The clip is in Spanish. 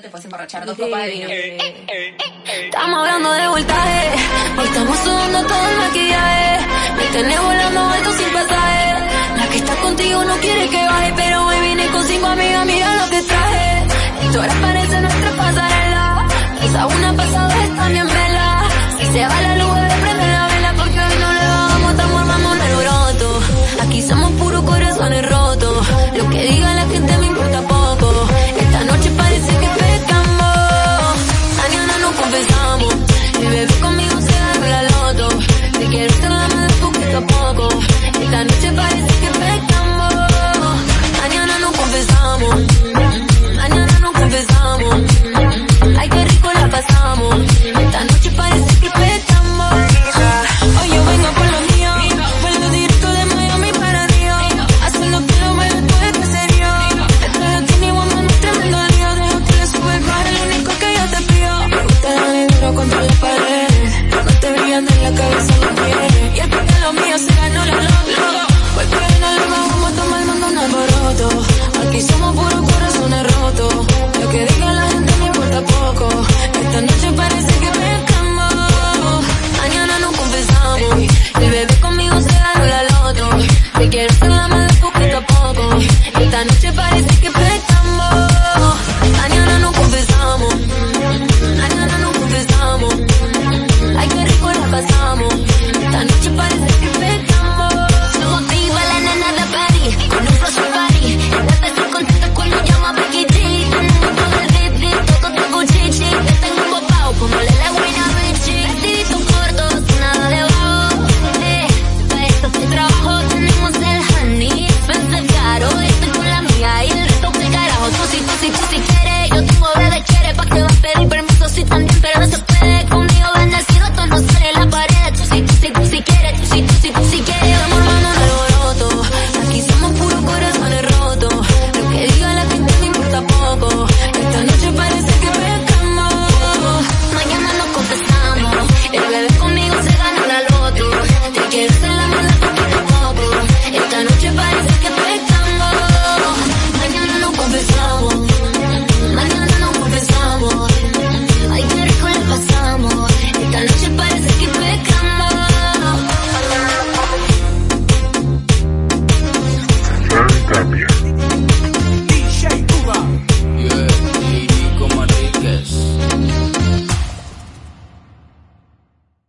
te puedes emborrachar dos copas. Eh, eh, eh, estamos hablando de voltaje, hoy estamos sudando todo el maquillaje. Me tenés volando alto sin pasaje. La que está contigo no quiere que baje, pero hoy vine con cinco amigas, mira lo que traje. Y tú ahora parece nuestra pasarela. Quizá una pasada está bien vela. Si se va la luz, de prende la vela, porque hoy no le vamos, estamos armando un alboroto. Aquí somos puros corazones rotos. Lo que digo Esta noche parece que prestamos. Mañana nos confesamos. Mañana nos confesamos. Ay, qué rico nos pasamos. Esta noche parece